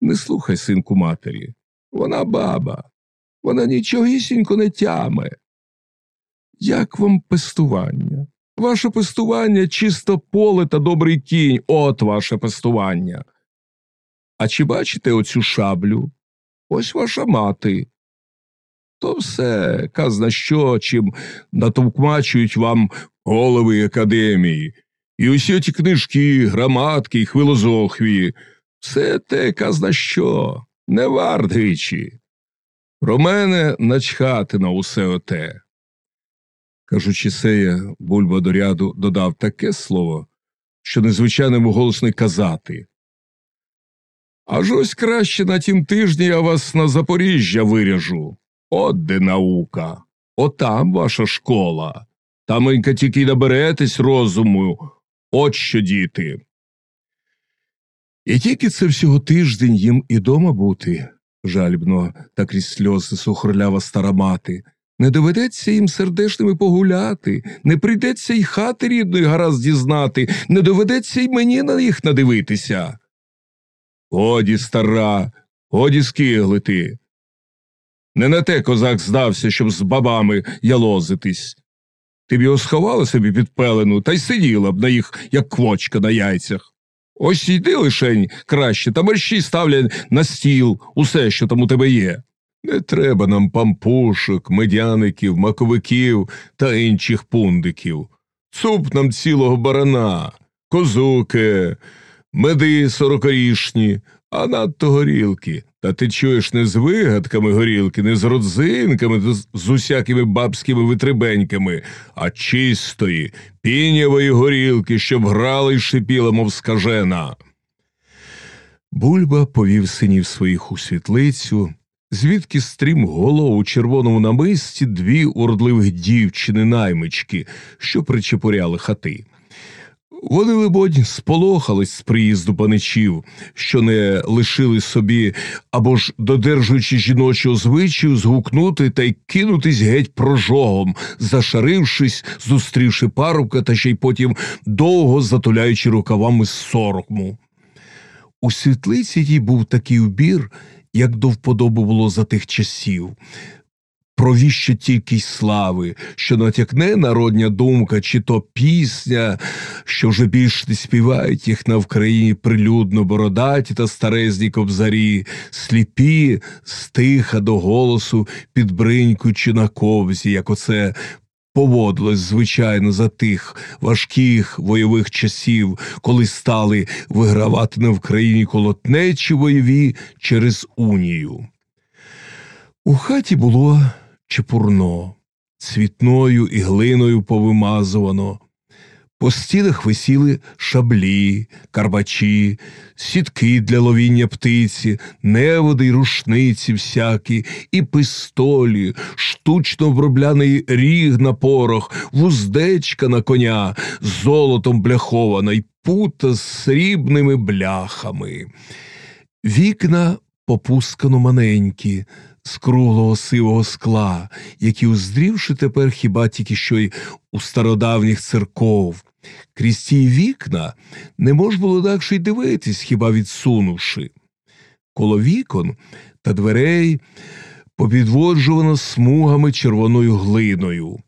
Не слухай, синку матері. Вона баба, вона нічогісінько не тяме. Як вам пестування? Ваше пестування чисто поле та добрий кінь, от ваше пестування. А чи бачите оцю шаблю? Ось ваша мати. То все, казна що, чим натовкмачують вам голови академії, і усі ті книжки, граматки, філозофії, все те казна що, не варт гичі. Про мене начхати на усе оте. Кажучи сея, бульба до ряду додав таке слово, що незвичайному голосно казати. Аж ось краще на тім тижні я вас на Запоріжжя виряжу. От де наука, отам ваша школа. Таменька тільки й наберетесь розуму, от що діти. І тільки це всього тиждень їм і дома бути, жальбно та крізь сльози сухорлява стара мати. Не доведеться їм сердешними погуляти, не прийдеться й хати рідної гаразд дізнати, не доведеться й мені на їх надивитися. Годі, стара, годі скиглити. Не на те козак здався, щоб з бабами ялозитись. Ти б його сховала собі під пелену та й сиділа б на їх, як квочка на яйцях. Ось йди лишень краще, та мерщій ставлять на стіл усе, що там у тебе є. Не треба нам пампушок, медяників, маковиків та інших пундиків. Цуп нам цілого барана, козуки, меди сорокорішні, а надто горілки. Та ти чуєш не з вигадками горілки, не з родзинками, з- з усякими бабськими витребеньками, а чистої, пінявої горілки, щоб грала й шипіла, мов скажена. Бульба повів синів своїх у світлицю, звідки стрім голов у червоному намисті дві уродливих дівчини наймички, що причепуряли хати. Вони, либонь, сполохались з приїзду паничів, що не лишили собі або ж, додержуючи жіночого звичаю, згукнути та й кинутись геть прожогом, зашарившись, зустрівши парубка та ще й потім довго затуляючи рукавами сорому. У світлиці їй був такий убір, як до вподоби було за тих часів. Провіщо тільки й слави, що натякне народня думка, чи то пісня, що вже більш не співають їх на Вкраїні прилюдно бородаті та старезні кобзарі, сліпі, стиха до голосу, підбринькуючи на ковзі, як оце поводилось звичайно за тих важких бойових часів, коли стали вигравати на Вкраїні колотнечі бойові через унію. У хаті було чепурно, цвітною і глиною повимазувано. По стінах висіли шаблі, карбачі, сітки для ловіння птиці, неводи й рушниці всякі, і пистолі, штучно обробляний ріг на порох, вуздечка на коня, золотом бляхована й пута з срібними бляхами. Вікна попускано маленькі, з круглого сивого скла, які, уздрівши тепер хіба тільки що й у стародавніх церков. Крізь ті вікна не мож було інакше й дивитись, хіба відсунувши. Коло вікон та дверей попідводжувано смугами червоною глиною.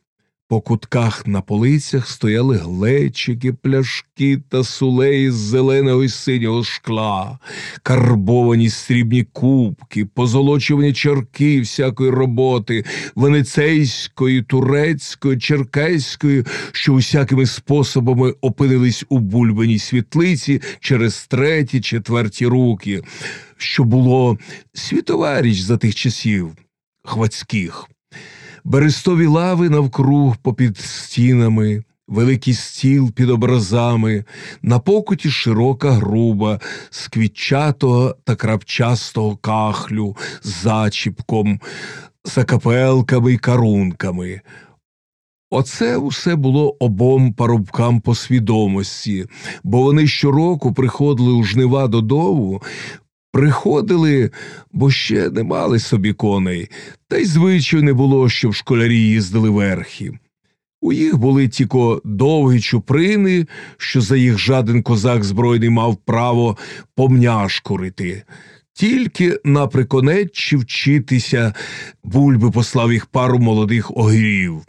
По кутках на полицях стояли глечики, пляшки та сулеї з зеленого й синього шкла, карбовані срібні кубки, позолочувані чарки всякої роботи, венецейської, турецької, черкеської, що усякими способами опинились у бульбаній світлиці через треті, четверті руки, що було світова річ за тих часів хвацьких берестові лави навкруг попід стінами, великий стіл під образами, на покуті широка груба, з квітчатого та крапчастого кахлю, з зачіпком, закапелками й карунками. Оце усе було обом парубкам по свідомості, бо вони щороку приходили у жнива додому, приходили, бо ще не мали собі коней, та й звичаю не було, щоб школярі їздили верхи. У їх були тільки довгі чуприни, що за їх жаден козак збройний мав право помняшкурити. Тільки на приконеччі вчитися бульби послав їх пару молодих огірів.